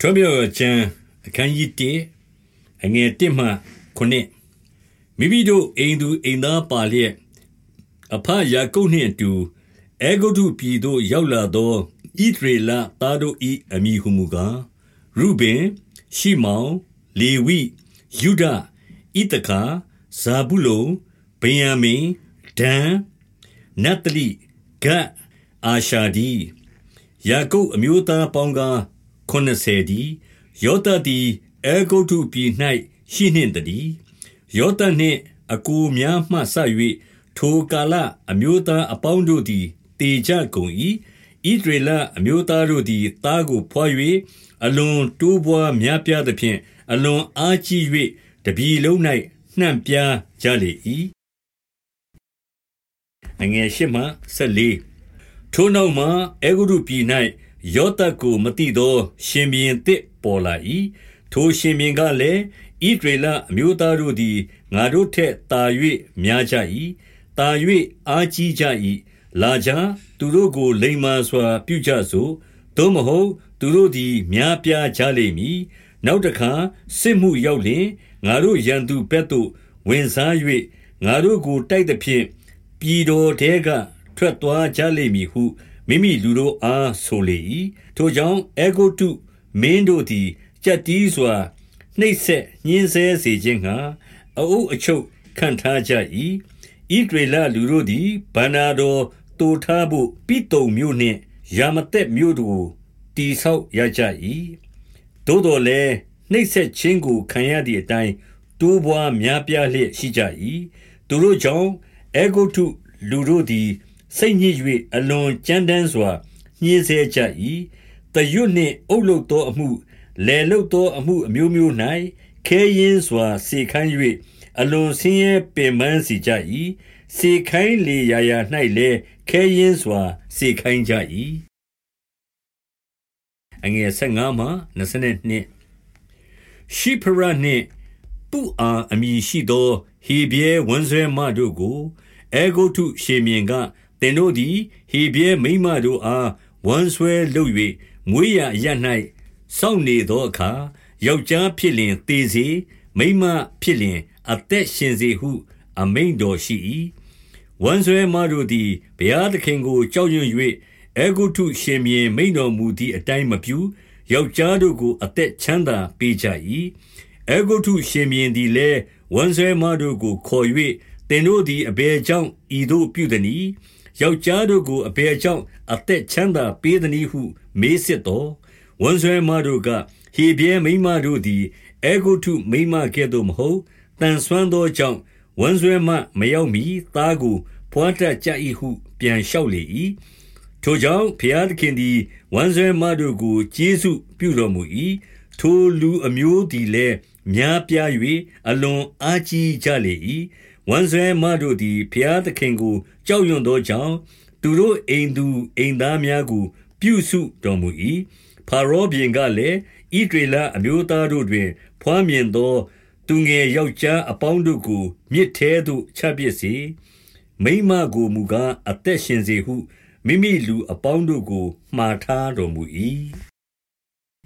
ထွမြော်ကျမ်းအခန်းကြီး1အငယ်1မှ9မိမိတို့အိမ်သူအိမ်သားပါလျက်အဖယာကုပ်နှင့်အတူအေဂုတုပြည်သို့ရောက်လာသောဣဒရေလသားတို့၏အမိဟုမူကားရုဘင်ရှိမောင်လေဝိယုဒဣတခါဇာဘူးလုံဗင်ယမင်ဒန်နတ်တလိဂတ်အာရှာဒီယာကုပ်အမျိုးသားပေါင်းကား 80ဒီယောသသည်အဲဂုတ်ထုပြည်၌ရှိနှင့်တည်းယောသနှင့်အကူများမှဆ၍ထိုကာလအမျိုးသားအပေါင်းတို့သည်တေကြကုန်၏ဣဒရေလအမျိုးသားတို့သည်သားကိုဖွာ၍အလွန်တိုးပွားများပြားသဖြင့်အလွန်အားကြီး၍တပြီလုံး၌နှံ့ပြားကြလေ၏အငယ်ရှိမှဆက်လေးထိုနောက်မှအေဂုရုပြည်၌ ယောသပ်ကိုမသိသော ရှင်ဘုရင်သစ်ပေါ်လာ၏။ထိုရှင်ဘုရင်ကလည်း၊ဣသရေလအမျိုးသားတို့သည်ငါတို့ထက်သာ၍များကြ၏။သာ၍အားကြီးကြ၏။လာကြ။သူတို့ကိုလိမ္မာစွာ ပြုကြစို့။သို့မဟုတ်သူတို့သည်များပြားကြလိမ့်မည်။နောက်တဖန်စစ်မှုရောက်လျှင်၊ငါတို့ရန်သူဘက်သို့ဝင်စား၍ငါတို့ကိုတိုက်သဖြင့်ပြည်တော်ထဲကထွက်သွားကြလိမ့်မည်ဟု မိမိလူတို့အားဆိုလေ၏ထိုကြောင့်အေဂုတုမင်းတို့သည်ကြက်တီးစွာနှိပ်ဆက်ညှင်းဆဲစေခြင်းငှာအအုပ်အချုပ်ခံထားကြ၏ဣဒရေလလူတို့သည်ဗန္နာတော်တူထားဖို့ပိတုံမြို့နှင့်ယာမသက်မြို့တို့တိဆောက်ရကြ၏သို့တော်လည်းနှိပ်ဆက်ခြင်းကိုခံရသည့်အတိုင်းတိုးပွားများပြားလျက်ရှိကြ၏သူတို့ကြောင့်အေဂုတုလူတို့သည် စိတ်ညစ်၍အလွန်ကြမ်းတမ်းစွာညှင်းဆဲကြ၏တရွတ်နှင့်အုပ်လုသောအမှုလေလုသောအမှုအမျိုးမျိုး၌ခဲရင်စွာစေခိုင်း၍အလွန်ဆင်းရဲပင်ပန်းစီကြ၏စေခိုင်းလေရာရာ၌လည်းခဲရင်စွာစေခိုင်းကြ၏အငယ်15မှ22ရှိဖရနှင့်ပုအာအမည်ရှိသောဟေဘဲဝန်းဆွဲမတို့ကိုအေဂုတ်ထုရှေမြင်က သင်တို့သည် ဟေဗြဲမိန်းမတို့အား ဝမ်းဆွဲလုပ်၍မွေးရာအရပ်၌စောင့်နေသောအခါ ယောက်ျားဖြစ်လျှင် သေစေ၊မိန်းမဖြစ်လျှင် အသက်ရှင်စေဟု အမိန့်တော်ရှိ၏။ဝမ်းဆွဲမတို့သည် ဘုရားသခင်ကို ကြောက်ရွံ့၍အဲဂုတ္တုရှင်ဘုရင် မိန့်တော်မူသည်အတိုင်း မပြု၊ယောက်ျားတို့ကို အသက်ချမ်းသာပေးကြ၏။အဲဂုတ္တုရှင်ဘုရင်သည်လည်း ဝမ်းဆွဲမတို့ကို ခေါ်၍၊သင်တို့သည် အဘယ်ကြောင့် ဤသို့ပြုသနည်း ယောက်ျားတို့ကိုအဘယ်ကြောင့် အသက်ချမ်းသာပေးသနည်းဟု မေးစစ်သော်ဝန်းဆွဲမတို့ကဟေဘဲမိမတို့သည်အေဂုတုမိမကဲ့သို့မဟုတ်တန်ဆွမ်းသောကြောင့်ဝန်းဆွဲမမရောက်မီသားကိုဖွာတတ်ကြ၏ဟုပြန်လျှောက်လေ၏ထိုကြောင့်ဘုရားသခင်သည်ဝန်းဆွဲမတို့ကိုကျေးဇူးပြုတော်မူ၏ထိုလူအမျိုးသည်လည်းများပြား၍အလွန်အားကြီးကြလေ၏ ဝမ်းဆွဲမတို့သည် ဘုရားသခင်ကို ကြောက်ရွံ့သောကြောင့် သူတို့အိမ်သူအိမ်သားများကို ပြုစုတော်မူ၏ဖာရောဘင်ကလည်းဣဒေလအမျိုးသားတို့တွင်ဖွားမြင်သော သူငယ်ယောက်ျားအပေါင်းတို့ကို မြစ်ထဲသို့ ချပစ်စေ မိမကိုမူကား အသက်ရှင်စေဟု မိမိလူအပေါင်းတို့ကို မှားထားတော်မူ၏